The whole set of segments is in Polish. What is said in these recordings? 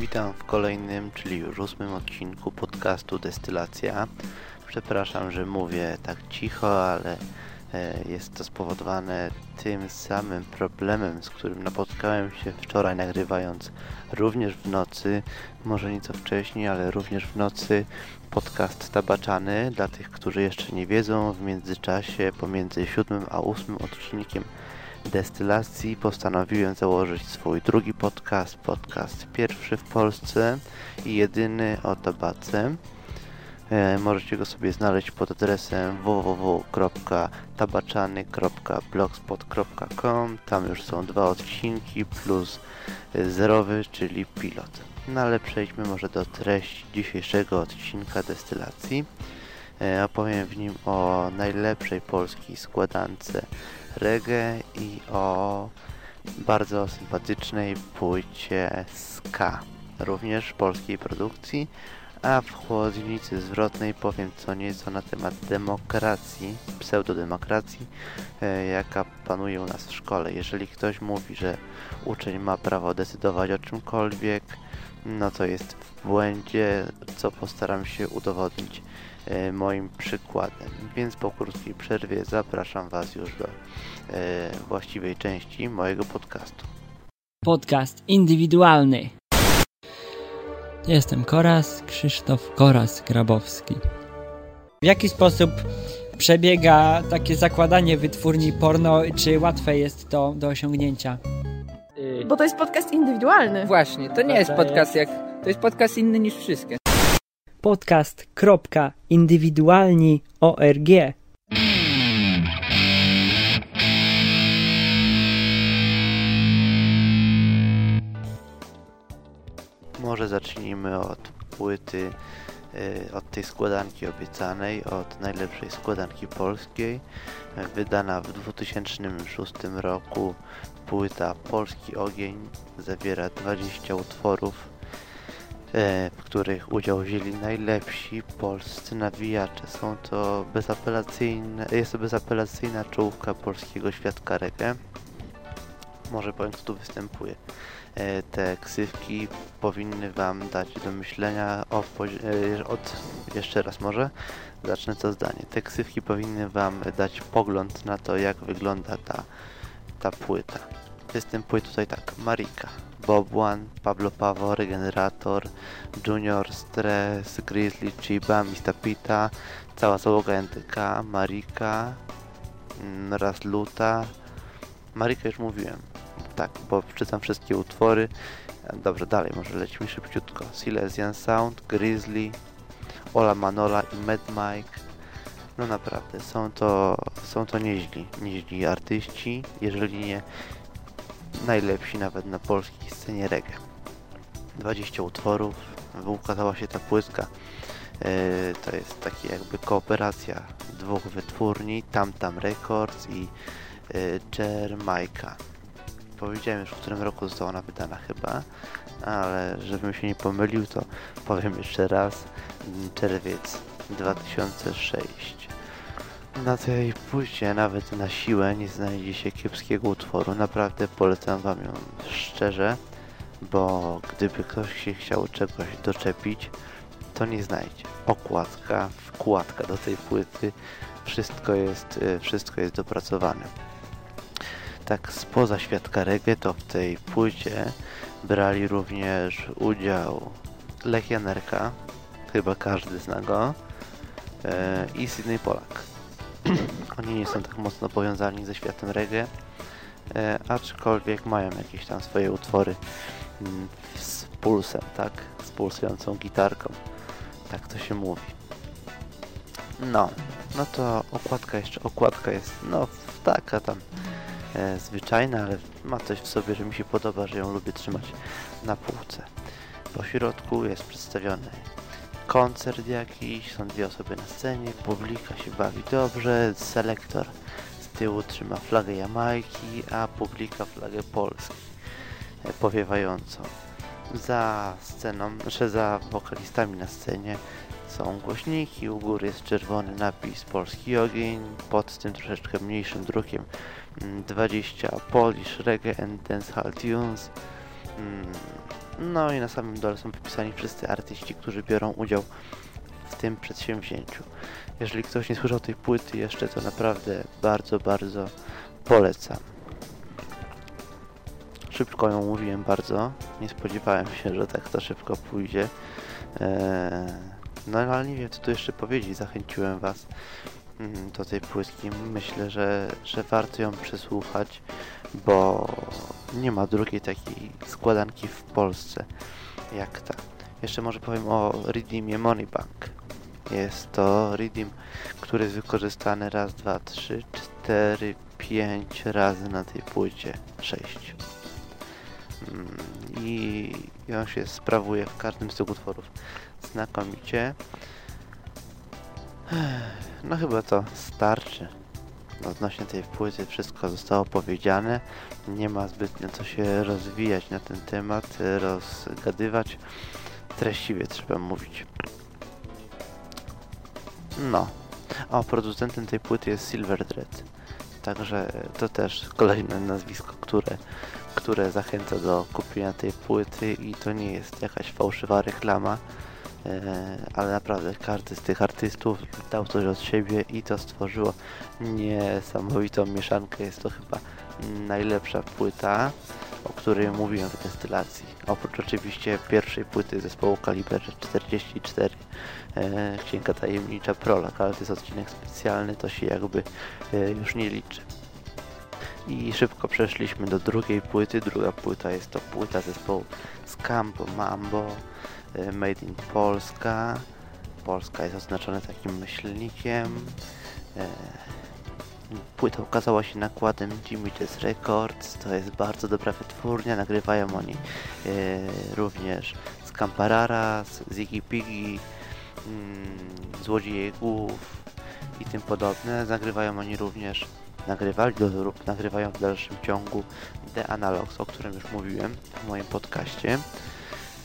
Witam w kolejnym, czyli już ósmym odcinku podcastu Destylacja. Przepraszam, że mówię tak cicho, ale e, jest to spowodowane tym samym problemem, z którym napotkałem się wczoraj nagrywając również w nocy, może nieco wcześniej, ale również w nocy podcast tabaczany. Dla tych, którzy jeszcze nie wiedzą, w międzyczasie pomiędzy siódmym a ósmym odcinkiem destylacji postanowiłem założyć swój drugi podcast, podcast pierwszy w Polsce i jedyny o tabace. E, możecie go sobie znaleźć pod adresem www.tabaczany.blogspot.com Tam już są dwa odcinki plus zerowy, czyli pilot. No ale przejdźmy może do treści dzisiejszego odcinka destylacji. E, opowiem w nim o najlepszej polskiej składance reggae i o bardzo sympatycznej płycie ska, również polskiej produkcji, a w chłodnicy zwrotnej powiem co nieco na temat demokracji, pseudodemokracji, e, jaka panuje u nas w szkole. Jeżeli ktoś mówi, że uczeń ma prawo decydować o czymkolwiek, no to jest w błędzie, co postaram się udowodnić moim przykładem. Więc po krótkiej przerwie zapraszam Was już do e, właściwej części mojego podcastu. Podcast indywidualny. Jestem Koras, Krzysztof Koras Grabowski. W jaki sposób przebiega takie zakładanie wytwórni porno? Czy łatwe jest to do osiągnięcia? Bo to jest podcast indywidualny. Właśnie, to nie jest podcast jak. To jest podcast inny niż wszystkie podcast.indywidualni.org Może zacznijmy od płyty, y, od tej składanki obiecanej, od najlepszej składanki polskiej. Wydana w 2006 roku płyta Polski Ogień zawiera 20 utworów w których udział wzięli najlepsi polscy nawijacze. Są to bezapelacyjne, jest to bezapelacyjna czołówka polskiego świadka reggae. Może powiem, kto tu występuje. E, te ksywki powinny Wam dać do myślenia o, e, od, jeszcze raz może, zacznę to zdanie. Te ksywki powinny Wam dać pogląd na to, jak wygląda ta, ta płyta. Występuje tutaj tak, Marika, Bob One, Pablo Pavo, Regenerator, Junior, Stress, Grizzly, Chiba, Mr. Pita, cała załoga NTK, Marika, mm, raz Luta. Marika już mówiłem, tak, bo przeczytam wszystkie utwory. Dobrze, dalej, może lecimy szybciutko. Silesian Sound, Grizzly, Ola Manola i Mad Mike. No naprawdę, są to, są to nieźli, nieźli artyści, jeżeli nie najlepsi nawet na polskiej scenie reggae. 20 utworów, ukazała się ta płytka. Yy, to jest taki jakby kooperacja dwóch wytwórni, Tam Tam Records i yy, Jermaika. Powiedziałem już w którym roku została ona wydana chyba, ale żebym się nie pomylił to powiem jeszcze raz. Czerwiec 2006. Na tej płycie nawet na siłę nie znajdzie się kiepskiego utworu. Naprawdę polecam wam ją szczerze, bo gdyby ktoś się chciał czegoś doczepić, to nie znajdzie. Okładka, wkładka do tej płyty, wszystko jest, y, wszystko jest dopracowane. Tak spoza świadka reggae to w tej płycie brali również udział Lech Janerka, chyba każdy zna go, y, i Sydney Polak. Oni nie są tak mocno powiązani ze światem reggae, e, aczkolwiek mają jakieś tam swoje utwory mm, z pulsem, tak? Z pulsującą gitarką. Tak to się mówi. No, no to okładka jeszcze, okładka jest, no taka tam e, zwyczajna, ale ma coś w sobie, że mi się podoba, że ją lubię trzymać na półce. Po środku jest przedstawiony koncert jakiś, są dwie osoby na scenie, publika się bawi dobrze, selektor z tyłu trzyma flagę Jamajki, a publika flagę Polski e, powiewającą. Za sceną, znaczy za wokalistami na scenie są głośniki, u góry jest czerwony napis Polski Ogień, pod tym troszeczkę mniejszym drukiem 20 mm, Polish Reggae and Dancehall Tunes, No i na samym dole są wypisani wszyscy artyści, którzy biorą udział w tym przedsięwzięciu. Jeżeli ktoś nie słyszał tej płyty jeszcze, to naprawdę bardzo, bardzo polecam. Szybko ją mówiłem bardzo. Nie spodziewałem się, że tak to szybko pójdzie. Eee, no ale nie wiem, co tu jeszcze powiedzieć. Zachęciłem Was mm, do tej płytki. Myślę, że, że warto ją przesłuchać, bo nie ma drugiej takiej składanki w Polsce jak ta. Jeszcze może powiem o Redeemie Moneybank. Jest to Redeem, który jest wykorzystany raz, dwa, trzy, cztery, pięć razy na tej płycie. Sześć. Mm, I on się sprawuje w każdym z tych utworów znakomicie. No chyba to starczy. Odnośnie tej płyty wszystko zostało powiedziane. Nie ma zbytnio co się rozwijać na ten temat, rozgadywać. Treściwie trzeba mówić. No. O, producentem tej płyty jest Silver Dread. Także to też kolejne nazwisko, które, które zachęca do kupienia tej płyty i to nie jest jakaś fałszywa reklama, ale naprawdę każdy z tych artystów dał coś od siebie i to stworzyło niesamowitą mieszankę. Jest to chyba najlepsza płyta, o której mówiłem w destylacji. Oprócz oczywiście pierwszej płyty zespołu Kaliber 44 e, Księga Tajemnicza Prolog, ale to jest odcinek specjalny, to się jakby e, już nie liczy. I szybko przeszliśmy do drugiej płyty. Druga płyta jest to płyta zespołu Scampo Mambo e, Made in Polska. Polska jest oznaczona takim myślnikiem. E, Płyta ukazała się nakładem Jimmy Jazz Records, to jest bardzo dobra wytwórnia, nagrywają oni e, również z Camparara, z Ziggy Piggy, mm, Złodziejów i tym podobne. Nagrywają oni również, nagrywali lub nagrywają w dalszym ciągu The Analogs, o którym już mówiłem w moim podcaście.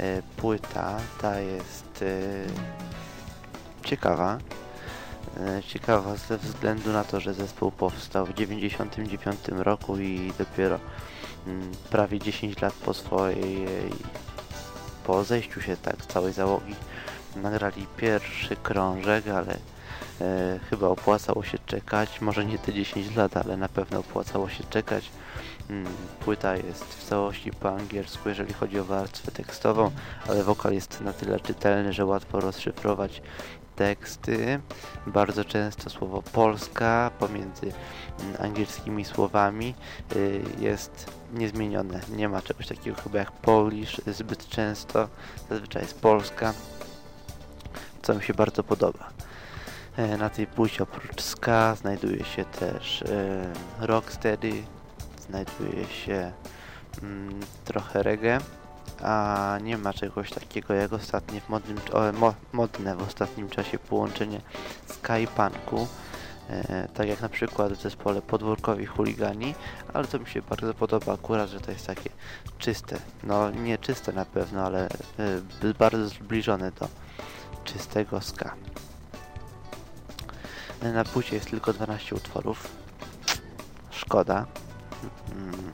E, płyta ta jest e, ciekawa, E, ciekawa ze względu na to, że zespół powstał w 1999 roku i dopiero mm, prawie 10 lat po swojej po zejściu się tak całej załogi nagrali pierwszy krążek, ale e, chyba opłacało się czekać, może nie te 10 lat, ale na pewno opłacało się czekać. Mm, płyta jest w całości po angielsku, jeżeli chodzi o warstwę tekstową, ale wokal jest na tyle czytelny, że łatwo rozszyfrować teksty. Bardzo często słowo Polska pomiędzy mm, angielskimi słowami y, jest niezmienione. Nie ma czegoś takiego chyba jak Polish zbyt często. Zazwyczaj jest Polska, co mi się bardzo podoba. E, na tej płycie oprócz ska znajduje się też e, rocksteady, znajduje się mm, trochę reggae a nie ma czegoś takiego jak ostatnie w modnym, o, mo, modne w ostatnim czasie połączenie Skypunku, e, tak jak na przykład w zespole Podwórkowi Chuligani, ale to mi się bardzo podoba akurat, że to jest takie czyste, no nie czyste na pewno, ale e, bardzo zbliżone do czystego ska. Na płycie jest tylko 12 utworów. Szkoda. Mm,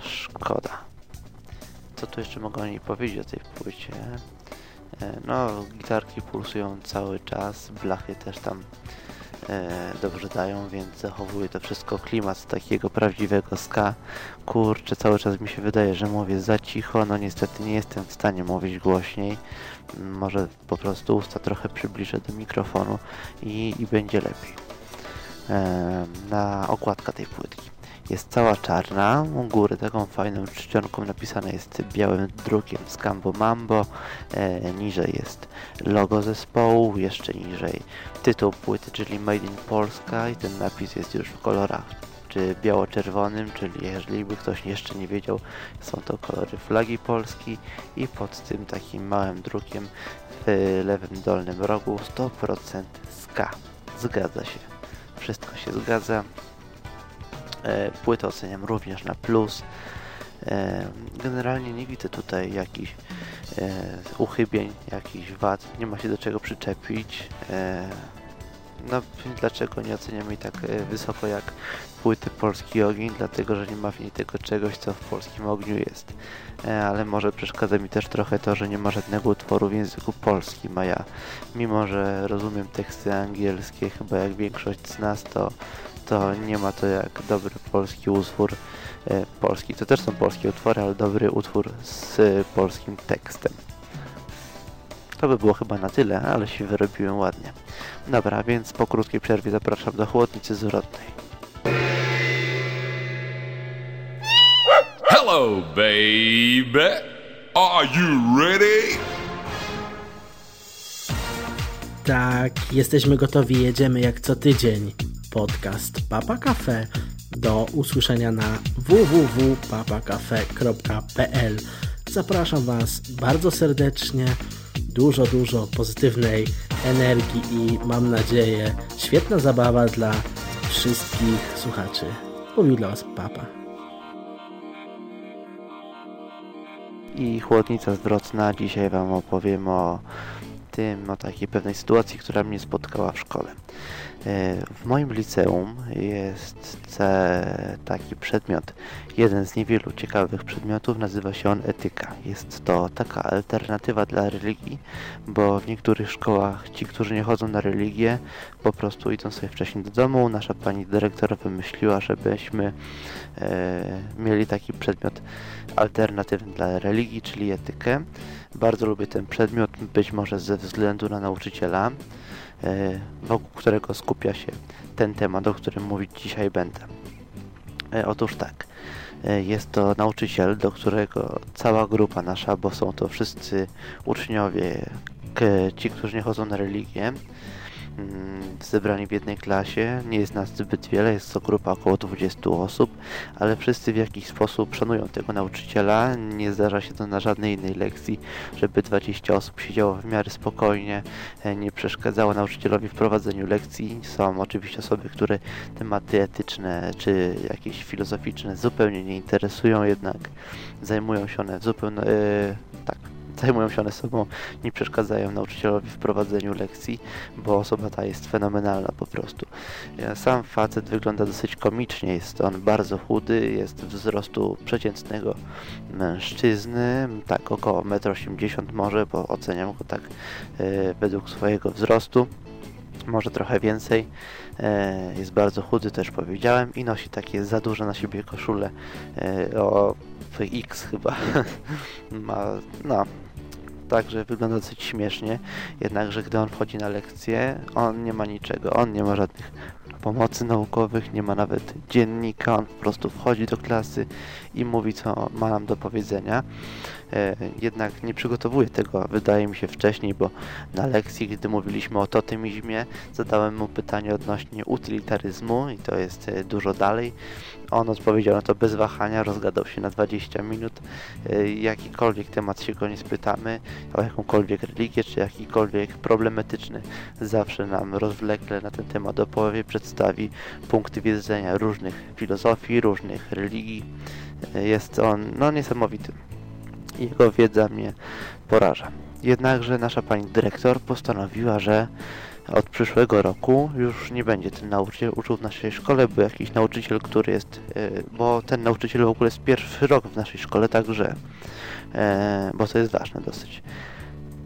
szkoda co tu jeszcze mogę o niej powiedzieć o tej płycie? E, no, gitarki pulsują cały czas, blachy też tam dobrze dają, więc zachowuje to wszystko klimat takiego prawdziwego ska. Kurczę, cały czas mi się wydaje, że mówię za cicho, no niestety nie jestem w stanie mówić głośniej. Może po prostu usta trochę przybliżę do mikrofonu i, i będzie lepiej. E, na okładka tej płytki jest cała czarna, u góry taką fajną czcionką napisane jest białym drukiem z Cambo Mambo, e, niżej jest logo zespołu, jeszcze niżej tytuł płyty, czyli Made in Polska i ten napis jest już w kolorach czy biało-czerwonym, czyli jeżeli by ktoś jeszcze nie wiedział, są to kolory flagi Polski i pod tym takim małym drukiem w lewym dolnym rogu 100% ska. Zgadza się. Wszystko się zgadza. E, płytę oceniam również na plus. E, generalnie nie widzę tutaj jakichś e, uchybień, jakichś wad. Nie ma się do czego przyczepić. no dlaczego nie oceniamy jej tak wysoko jak płyty Polski Ogień? Dlatego, że nie ma w niej tego czegoś, co w polskim ogniu jest. Ale może przeszkadza mi też trochę to, że nie ma żadnego utworu w języku polskim, a ja, mimo że rozumiem teksty angielskie, chyba jak większość z nas, to, to nie ma to jak dobry polski utwór e, polski. To też są polskie utwory, ale dobry utwór z polskim tekstem. To by było chyba na tyle, ale się wyrobiłem ładnie. Dobra, więc po krótkiej przerwie zapraszam do chłodnicy zwrotnej. Hello, baby. Are you ready? Tak, jesteśmy gotowi, jedziemy jak co tydzień. Podcast Papa Cafe do usłyszenia na www.papacafe.pl. Zapraszam Was bardzo serdecznie dużo, dużo pozytywnej energii i mam nadzieję świetna zabawa dla wszystkich słuchaczy. Mówił dla Was Papa. I chłodnica zwrotna. Dzisiaj Wam opowiem o tym, o takiej pewnej sytuacji, która mnie spotkała w szkole. E, w moim liceum jest taki przedmiot, jeden z niewielu ciekawych przedmiotów, nazywa się on etyka. Jest to taka alternatywa dla religii, bo w niektórych szkołach ci, którzy nie chodzą na religię, po prostu idą sobie wcześniej do domu. Nasza pani dyrektor wymyśliła, żebyśmy e, mieli taki przedmiot alternatywny dla religii, czyli etykę. Bardzo lubię ten przedmiot, być może ze względu na nauczyciela. E, wokół którego skupia się ten temat, o którym mówić dzisiaj będę. E, otóż tak, e, jest to nauczyciel, do którego cała grupa nasza, bo są to wszyscy uczniowie, ci, którzy nie chodzą na religię, zebrani w jednej klasie. Nie jest nas zbyt wiele, jest to grupa około 20 osób, ale wszyscy w jakiś sposób szanują tego nauczyciela. Nie zdarza się to na żadnej innej lekcji, żeby 20 osób siedziało w miarę spokojnie, e, nie przeszkadzało nauczycielowi w prowadzeniu lekcji. Są oczywiście osoby, które tematy etyczne czy jakieś filozoficzne zupełnie nie interesują, jednak zajmują się one zupełnie, yy, tak, zajmują się one sobą, nie przeszkadzają nauczycielowi w prowadzeniu lekcji, bo osoba ta jest fenomenalna po prostu. Sam facet wygląda dosyć komicznie, jest on bardzo chudy, jest wzrostu przeciętnego mężczyzny, tak około 1,80 m może, bo oceniam go tak e, według swojego wzrostu może trochę więcej. E, jest bardzo chudy, też powiedziałem, i nosi takie za duże na siebie koszule e, o X chyba. Ma, no, także wygląda dosyć śmiesznie, jednakże gdy on wchodzi na lekcję, on nie ma niczego, on nie ma żadnych pomocy naukowych, nie ma nawet dziennika, on po prostu wchodzi do klasy i mówi co ma nam do powiedzenia. E, jednak nie przygotowuję tego, wydaje mi się, wcześniej, bo na lekcji, gdy mówiliśmy o totymizmie, zadałem mu pytanie odnośnie utylitaryzmu i to jest e, dużo dalej. On odpowiedział na to bez wahania, rozgadał się na 20 minut. E, jakikolwiek temat się go nie spytamy, o jakąkolwiek religię, czy jakikolwiek problematyczny, zawsze nam rozwlekle na ten temat opowie, przedstawi punkty widzenia różnych filozofii, różnych religii. Jest on no, niesamowity jego wiedza mnie poraża. Jednakże nasza pani dyrektor postanowiła, że od przyszłego roku już nie będzie ten nauczyciel uczył w naszej szkole, bo jakiś nauczyciel, który jest, e, bo ten nauczyciel w ogóle jest pierwszy rok w naszej szkole, także, e, bo to jest ważne dosyć.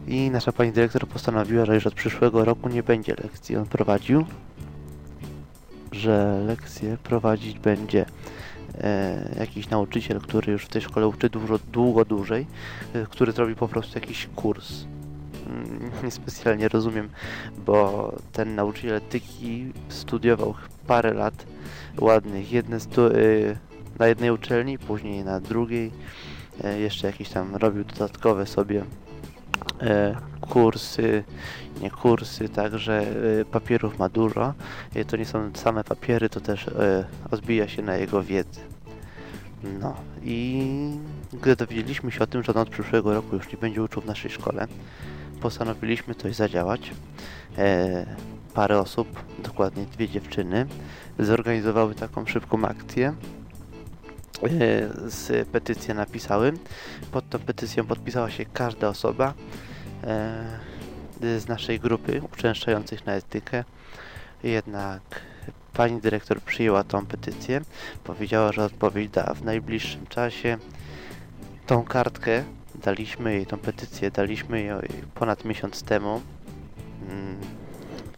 I nasza pani dyrektor postanowiła, że już od przyszłego roku nie będzie lekcji on prowadził, że lekcje prowadzić będzie e, jakiś nauczyciel, który już w tej szkole uczy dużo, długo dłużej, który zrobi po prostu jakiś kurs. Niespecjalnie rozumiem, bo ten nauczyciel etyki studiował parę lat ładnych, jedne stu, e, na jednej uczelni, później na drugiej, e, jeszcze jakieś tam robił dodatkowe sobie e, kursy, nie kursy, także papierów ma dużo. To nie są same papiery, to też odbija się na jego wiedzy. No i gdy dowiedzieliśmy się o tym, że on od przyszłego roku już nie będzie uczył w naszej szkole, postanowiliśmy coś zadziałać. parę osób, dokładnie dwie dziewczyny, zorganizowały taką szybką akcję z petycję napisały. Pod tą petycją podpisała się każda osoba z naszej grupy uczęszczających na etykę. Jednak pani dyrektor przyjęła tą petycję, powiedziała, że odpowiedź da w najbliższym czasie. Tą kartkę daliśmy jej, tą petycję daliśmy jej ponad miesiąc temu. Mm,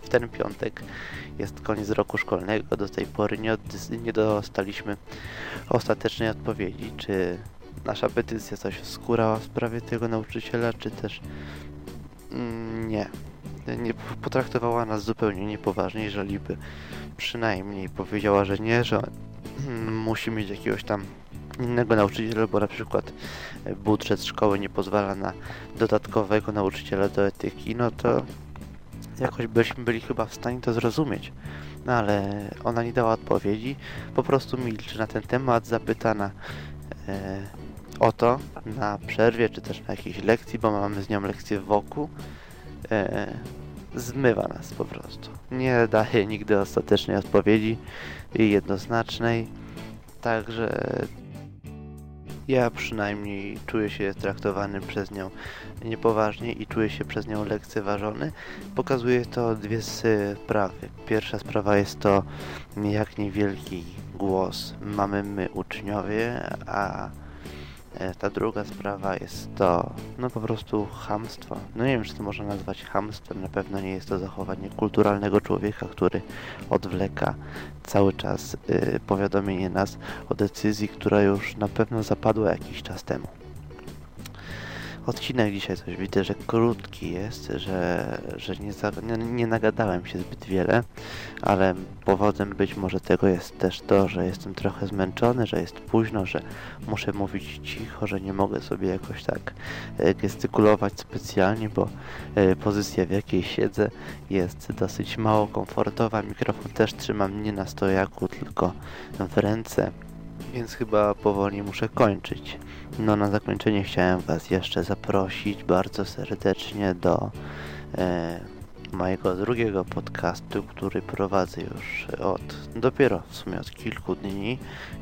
w ten piątek jest koniec roku szkolnego. Do tej pory nie, nie dostaliśmy ostatecznej odpowiedzi, czy nasza petycja coś skórała w sprawie tego nauczyciela, czy też mm, nie. Nie potraktowała nas zupełnie niepoważnie, jeżeli by przynajmniej powiedziała, że nie, że musi mieć jakiegoś tam innego nauczyciela, bo na przykład budżet szkoły nie pozwala na dodatkowego nauczyciela do etyki, no to jakoś byśmy byli chyba w stanie to zrozumieć. No ale ona nie dała odpowiedzi, po prostu milczy na ten temat, zapytana e, o to na przerwie, czy też na jakiejś lekcji, bo mamy z nią lekcję wokół, e, zmywa nas po prostu. Nie daje nigdy ostatecznej odpowiedzi i jednoznacznej, także ja przynajmniej czuję się traktowany przez nią niepoważnie i czuję się przez nią lekceważony. Pokazuje to dwie sprawy. Pierwsza sprawa jest to, jak niewielki głos mamy my uczniowie, a E, ta druga sprawa jest to, no po prostu hamstwo. No nie wiem, czy to można nazwać hamstwem, na pewno nie jest to zachowanie kulturalnego człowieka, który odwleka cały czas y, powiadomienie nas o decyzji, która już na pewno zapadła jakiś czas temu. Odcinek dzisiaj coś widzę, że krótki jest, że, że nie, za, nie, nie, nagadałem się zbyt wiele, ale powodem być może tego jest też to, że jestem trochę zmęczony, że jest późno, że muszę mówić cicho, że nie mogę sobie jakoś tak e, gestykulować specjalnie, bo e, pozycja w jakiej siedzę jest dosyć mało komfortowa. Mikrofon też trzymam nie na stojaku, tylko w ręce, więc chyba powoli muszę kończyć. No na zakończenie chciałem Was jeszcze zaprosić bardzo serdecznie do e, mojego drugiego podcastu, który prowadzę już od dopiero w sumie od kilku dni,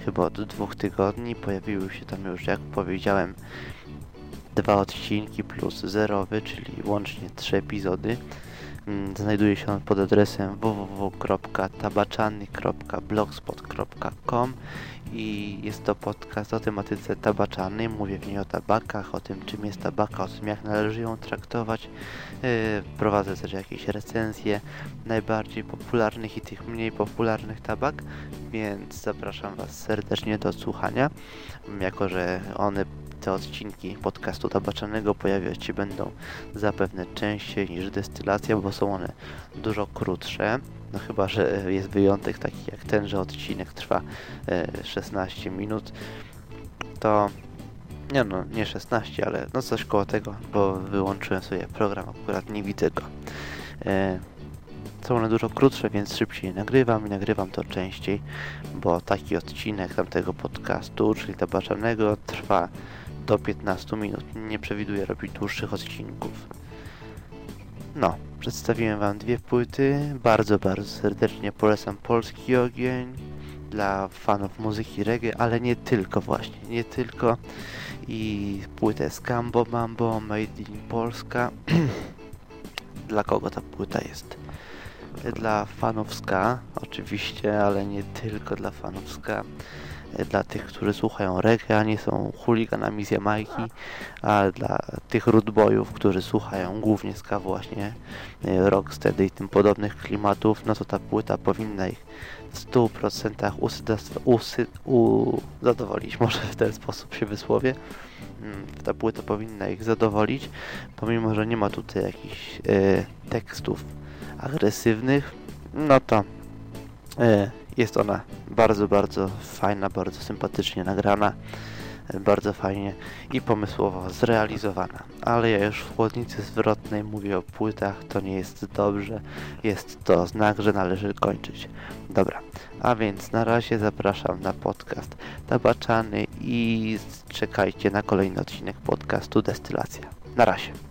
chyba od dwóch tygodni. Pojawiły się tam już, jak powiedziałem, dwa odcinki plus zerowy, czyli łącznie trzy epizody. Mm, znajduje się on pod adresem www.tabaczany.blogspot.com i jest to podcast o tematyce tabaczanej. Mówię w niej o tabakach, o tym czym jest tabaka, o tym jak należy ją traktować. Yy, prowadzę też jakieś recenzje najbardziej popularnych i tych mniej popularnych tabak, więc zapraszam Was serdecznie do słuchania, jako że one te odcinki podcastu tabaczanego pojawiać się będą zapewne częściej niż destylacja, bo są one dużo krótsze. No chyba, że jest wyjątek taki jak ten, że odcinek trwa 16 e, minut, to nie no, nie 16, ale no coś koło tego, bo wyłączyłem sobie program, akurat nie widzę go. E, są one dużo krótsze, więc szybciej nagrywam i nagrywam to częściej, bo taki odcinek tamtego podcastu, czyli tabaczanego, trwa do 15 minut. Nie przewiduję robić dłuższych odcinków. No, przedstawiłem Wam dwie płyty. Bardzo, bardzo serdecznie polecam Polski Ogień dla fanów muzyki reggae, ale nie tylko właśnie, nie tylko. I płytę Scambo Mambo Made in Polska. dla kogo ta płyta jest? Dla fanów ska, oczywiście, ale nie tylko dla fanów ska dla tych, którzy słuchają reggae, a nie są chuliganami z Jamajki, a dla tych rootboyów, którzy słuchają głównie ska właśnie e, rocksteady i tym podobnych klimatów, no to ta płyta powinna ich w 100% usy, u, zadowolić, może w ten sposób się wysłowię. Mm, ta płyta powinna ich zadowolić, pomimo, że nie ma tutaj jakichś e, tekstów agresywnych, no to e, jest ona bardzo, bardzo fajna, bardzo sympatycznie nagrana, bardzo fajnie i pomysłowo zrealizowana. Ale ja już w chłodnicy zwrotnej mówię o płytach, to nie jest dobrze, jest to znak, że należy kończyć. Dobra, a więc na razie zapraszam na podcast Tabaczany i czekajcie na kolejny odcinek podcastu Destylacja. Na razie.